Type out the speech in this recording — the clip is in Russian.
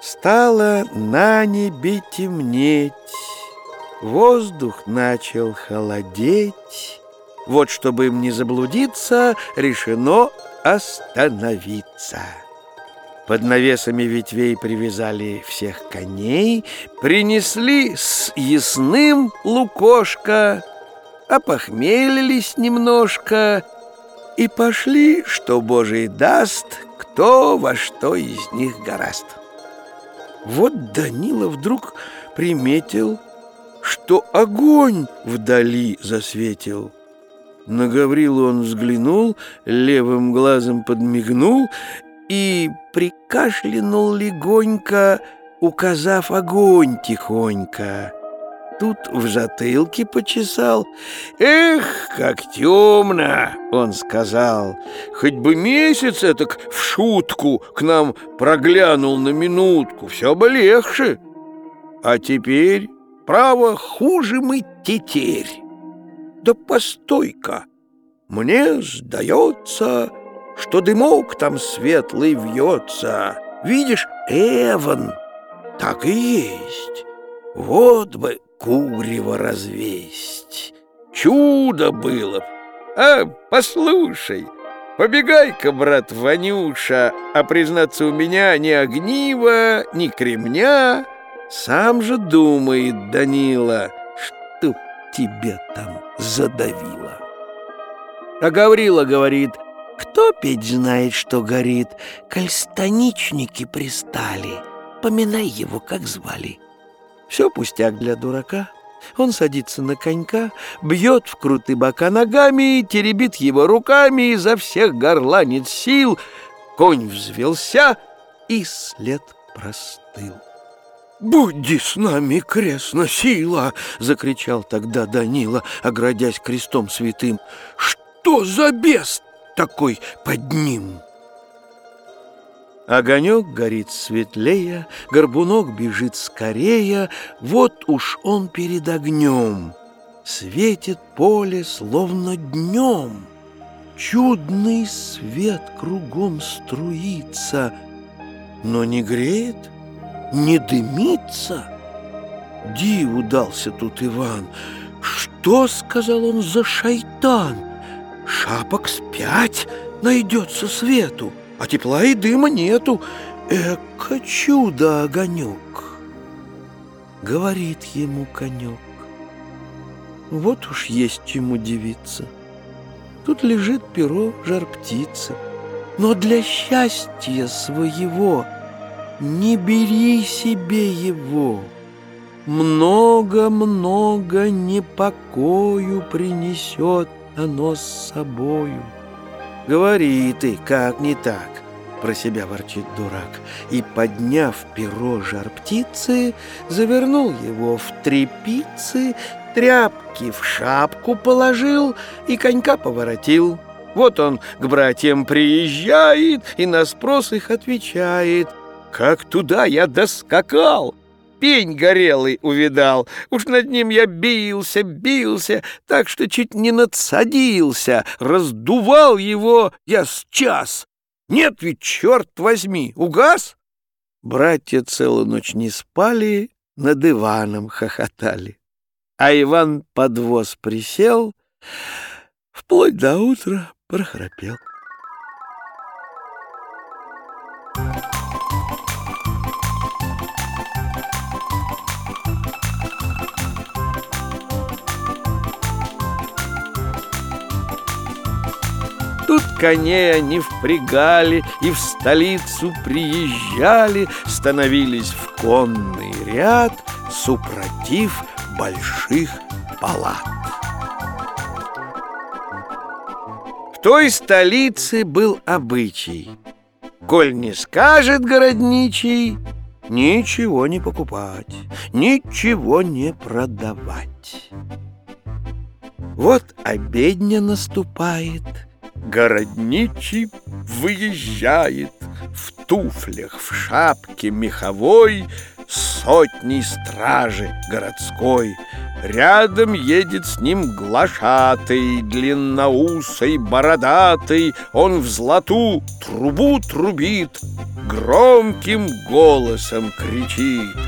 Стало на небе темнеть, Воздух начал холодеть. Вот, чтобы им не заблудиться, решено остановиться. Под навесами ветвей привязали всех коней, Принесли с ясным лукошко, Опохмелились немножко И пошли, что Божий даст, Кто во что из них гораст. Вот Данила вдруг приметил, что огонь вдали засветил. На Гаврилу он взглянул, левым глазом подмигнул и прикашлянул легонько, указав огонь тихонько. Тут в затылке почесал. «Эх, как темно!» — он сказал. «Хоть бы месяц так в шутку к нам проглянул на минутку, все бы легче. А теперь, право, хуже мы тетерь. Да постой-ка, мне сдается, что дымок там светлый вьется. Видишь, Эван, так и есть. Вот бы курево развесть. Чудо было. А, послушай, побегай-ка, брат Ванюша, а признаться у меня ни огнива, ни кремня. Сам же думает Данила, что тебе там задавило. А Гаврила говорит, кто петь знает, что горит, коль станичники пристали, поминай его, как звали. Все пустяк для дурака. Он садится на конька, бьет в круты бока ногами, теребит его руками, изо всех горланит сил. Конь взвелся, и след простыл. «Будь с нами, крестна сила!» — закричал тогда Данила, оградясь крестом святым. «Что за бес такой под ним?» Огонек горит светлее, горбунок бежит скорее, Вот уж он перед огнем. Светит поле, словно днем. Чудный свет кругом струится, Но не греет, не дымится. Диву дался тут Иван. «Что, — сказал он, — за шайтан? Шапок спять найдется свету!» А тепла и дыма нету. Эко чудо огонек, говорит ему конек. Вот уж есть чему удивиться. Тут лежит перо жар птицы, но для счастья своего не бери себе его. Много-много непокою принесет оно с собою. Говори ты, как не так, про себя ворчит дурак, и, подняв перо жар птицы, завернул его в трепицы, тряпки в шапку положил и конька поворотил. Вот он к братьям приезжает и на спрос их отвечает. «Как туда я доскакал!» Пень горелый увидал. Уж над ним я бился, бился, так что чуть не надсадился. Раздувал его я с час. Нет ведь, черт возьми, угас? Братья целую ночь не спали, над Иваном хохотали. А Иван подвоз присел, вплоть до утра прохрапел. Тут коней они впрягали и в столицу приезжали, становились в конный ряд, супротив больших палат. В той столице был обычай. Коль не скажет городничий, ничего не покупать, ничего не продавать. Вот обедня наступает — Городничий выезжает В туфлях, в шапке меховой Сотней стражи городской. Рядом едет с ним глашатый, длинноусый, бородатый. Он в злату трубу трубит, громким голосом кричит